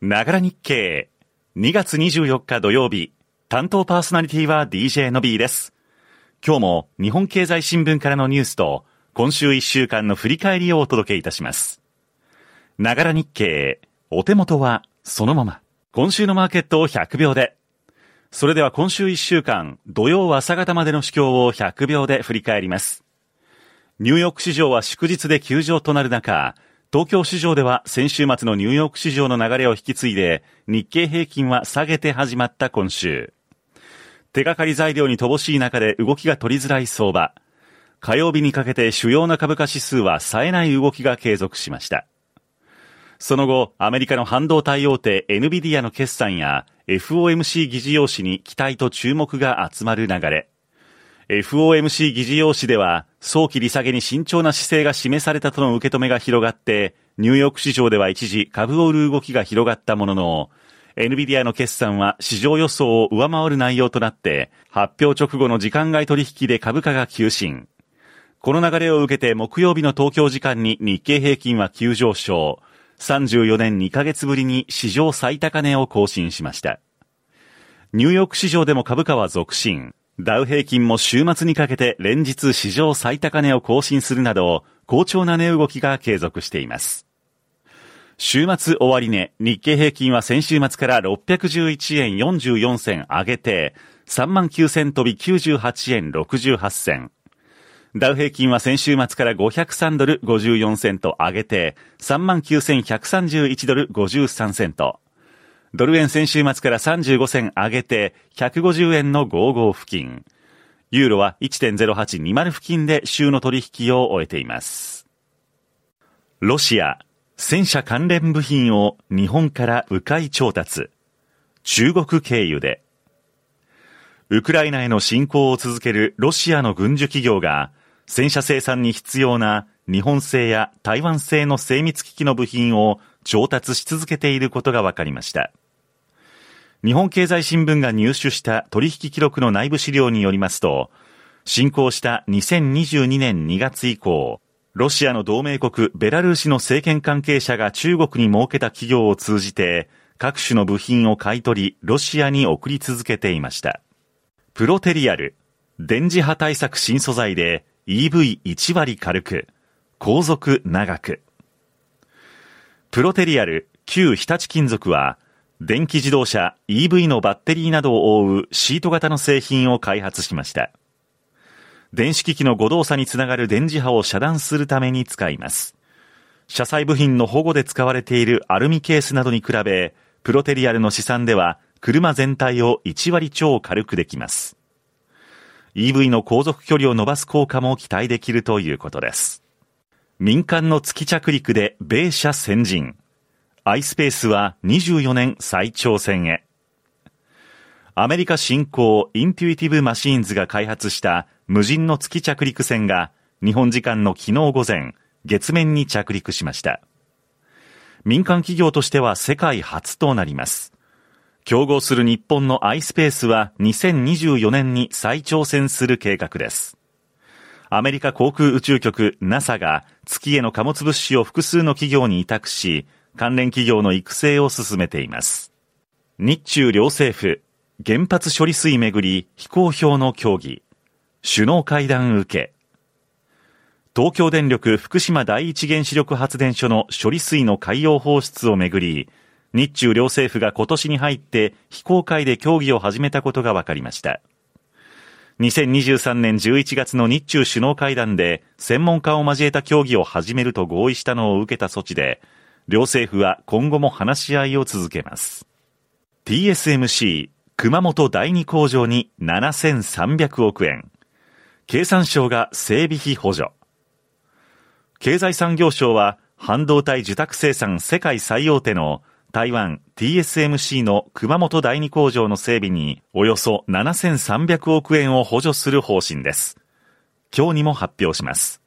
ながら日経。2月24日土曜日。担当パーソナリティは DJ の B です。今日も日本経済新聞からのニュースと今週1週間の振り返りをお届けいたします。ながら日経。お手元はそのまま。今週のマーケットを100秒で。それでは今週1週間、土曜朝方までの主況を100秒で振り返ります。ニューヨーク市場は祝日で休場となる中、東京市場では先週末のニューヨーク市場の流れを引き継いで、日経平均は下げて始まった今週。手がかり材料に乏しい中で動きが取りづらい相場。火曜日にかけて主要な株価指数は冴えない動きが継続しました。その後、アメリカの半導体大手 NVIDIA の決算や FOMC 議事要旨に期待と注目が集まる流れ。FOMC 議事要旨では、早期利下げに慎重な姿勢が示されたとの受け止めが広がって、ニューヨーク市場では一時株を売る動きが広がったものの、NVIDIA の決算は市場予想を上回る内容となって、発表直後の時間外取引で株価が急進。この流れを受けて木曜日の東京時間に日経平均は急上昇。34年2ヶ月ぶりに史上最高値を更新しました。ニューヨーク市場でも株価は続伸。ダウ平均も週末にかけて連日史上最高値を更新するなど、好調な値動きが継続しています。週末終値、日経平均は先週末から611円44銭上げて、3万9000飛び98円68銭。ダウ平均は先週末から503ドル54セント上げて、3万9131ドル53セント。ドル円先週末から35銭上げて150円の55付近。ユーロは1.0820付近で週の取引を終えています。ロシア、戦車関連部品を日本から迂回調達。中国経由で。ウクライナへの侵攻を続けるロシアの軍需企業が戦車生産に必要な日本製や台湾製の精密機器の部品を調達し続けていることが分かりました。日本経済新聞が入手した取引記録の内部資料によりますと、侵攻した2022年2月以降、ロシアの同盟国ベラルーシの政権関係者が中国に設けた企業を通じて、各種の部品を買い取り、ロシアに送り続けていました。プロテリアル、電磁波対策新素材で EV1 割軽く、航続長く。プロテリアル、旧日立金属は、電気自動車 EV のバッテリーなどを覆うシート型の製品を開発しました。電子機器の誤動作につながる電磁波を遮断するために使います。車載部品の保護で使われているアルミケースなどに比べ、プロテリアルの試算では車全体を1割超軽くできます。EV の航続距離を伸ばす効果も期待できるということです。民間の月着陸で米車先進。iSpace は24年再挑戦へ。アメリカ新興インテュイティブマシーンズが開発した無人の月着陸船が日本時間の昨日午前、月面に着陸しました。民間企業としては世界初となります。競合する日本の iSpace は2024年に再挑戦する計画です。アメリカ航空宇宙局 NASA が月への貨物物資を複数の企業に委託し、関連企業の育成を進めています。日中両政府、原発処理水めぐり非公表の協議、首脳会談受け、東京電力福島第一原子力発電所の処理水の海洋放出をめぐり、日中両政府が今年に入って非公開で協議を始めたことが分かりました。2023年11月の日中首脳会談で専門家を交えた協議を始めると合意したのを受けた措置で、両政府は今後も話し合いを続けます。TSMC 熊本第二工場に7300億円。経産省が整備費補助。経済産業省は半導体受託生産世界最大手の台湾 TSMC の熊本第二工場の整備におよそ7300億円を補助する方針です。今日にも発表します。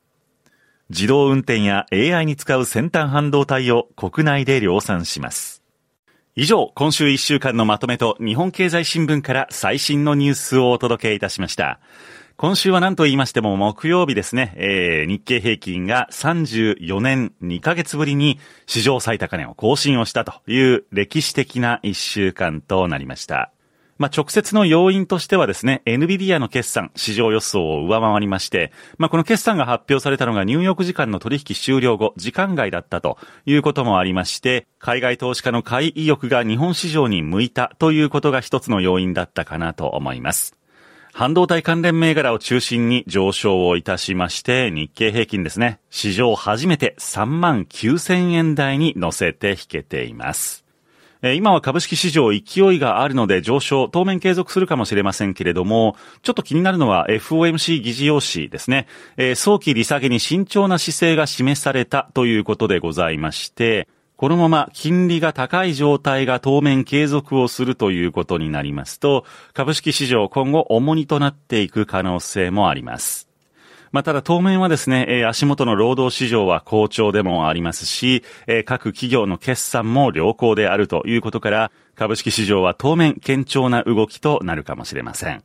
自動運転や AI に使う先端半導体を国内で量産します。以上、今週1週間のまとめと日本経済新聞から最新のニュースをお届けいたしました。今週は何と言いましても木曜日ですね、えー、日経平均が34年2ヶ月ぶりに史上最高値を更新をしたという歴史的な一週間となりました。まあ、直接の要因としてはですね、NVIDIA の決算、市場予想を上回りまして、まあ、この決算が発表されたのがニューヨーク時間の取引終了後、時間外だったということもありまして、海外投資家の買い意欲が日本市場に向いたということが一つの要因だったかなと思います。半導体関連銘柄を中心に上昇をいたしまして、日経平均ですね、史上初めて3万9000円台に乗せて引けています。今は株式市場勢いがあるので上昇、当面継続するかもしれませんけれども、ちょっと気になるのは FOMC 議事要旨ですね。早期利下げに慎重な姿勢が示されたということでございまして、このまま金利が高い状態が当面継続をするということになりますと、株式市場今後重荷となっていく可能性もあります。まあ、ただ当面はですね、え足元の労働市場は好調でもありますし、え各企業の決算も良好であるということから、株式市場は当面堅調な動きとなるかもしれません。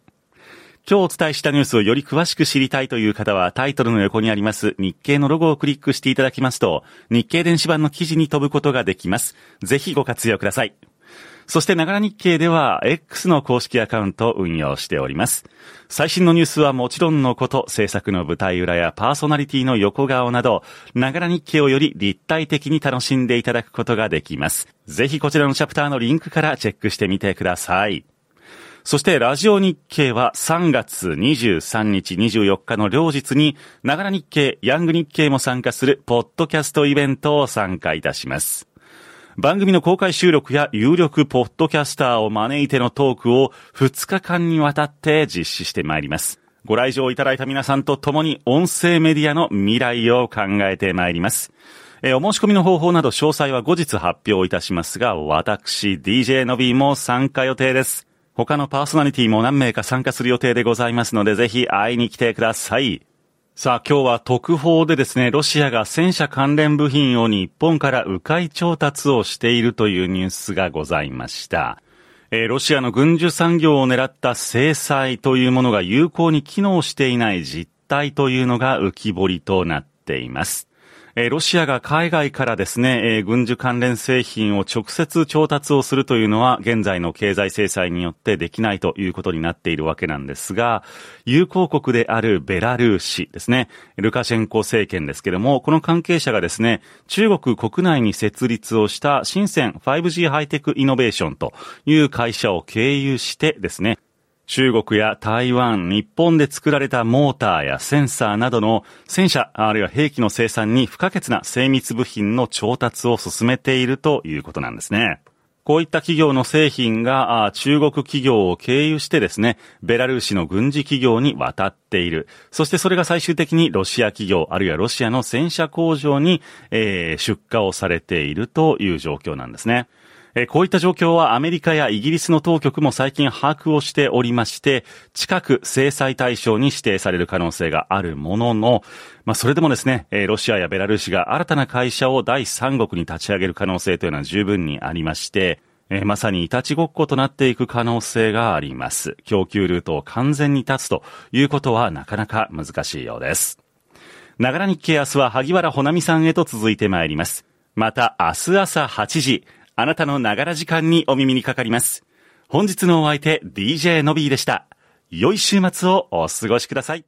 今日お伝えしたニュースをより詳しく知りたいという方はタイトルの横にあります日経のロゴをクリックしていただきますと日経電子版の記事に飛ぶことができます。ぜひご活用ください。そして、ながら日経では、X の公式アカウントを運用しております。最新のニュースはもちろんのこと、制作の舞台裏やパーソナリティの横顔など、ながら日経をより立体的に楽しんでいただくことができます。ぜひこちらのチャプターのリンクからチェックしてみてください。そしてラジオ日経は3月23日24日の両日に、ながら日経、ヤング日経も参加するポッドキャストイベントを参加いたします。番組の公開収録や有力ポッドキャスターを招いてのトークを2日間にわたって実施してまいります。ご来場いただいた皆さんと共に音声メディアの未来を考えてまいります。えお申し込みの方法など詳細は後日発表いたしますが、私、DJ のびも参加予定です。他のパーソナリティも何名か参加する予定でございますので、ぜひ会いに来てください。さあ今日は特報でですね、ロシアが戦車関連部品を日本から迂回調達をしているというニュースがございました。えー、ロシアの軍需産業を狙った制裁というものが有効に機能していない実態というのが浮き彫りとなっています。えロシアが海外からですね、え軍需関連製品を直接調達をするというのは、現在の経済制裁によってできないということになっているわけなんですが、友好国であるベラルーシですね、ルカシェンコ政権ですけれども、この関係者がですね、中国国内に設立をした深セン 5G ハイテクイノベーションという会社を経由してですね、中国や台湾、日本で作られたモーターやセンサーなどの戦車あるいは兵器の生産に不可欠な精密部品の調達を進めているということなんですね。こういった企業の製品が中国企業を経由してですね、ベラルーシの軍事企業に渡っている。そしてそれが最終的にロシア企業、あるいはロシアの戦車工場に、えー、出荷をされているという状況なんですね。えこういった状況はアメリカやイギリスの当局も最近把握をしておりまして、近く制裁対象に指定される可能性があるものの、まあ、それでもですね、ロシアやベラルーシが新たな会社を第三国に立ち上げる可能性というのは十分にありまして、えまさにいたちごっことなっていく可能性があります。供給ルートを完全に断つということはなかなか難しいようです。ながら日経明日は萩原ほなみさんへと続いてまいります。また明日朝8時、あなたのながら時間にお耳にかかります。本日のお相手、DJ のびーでした。良い週末をお過ごしください。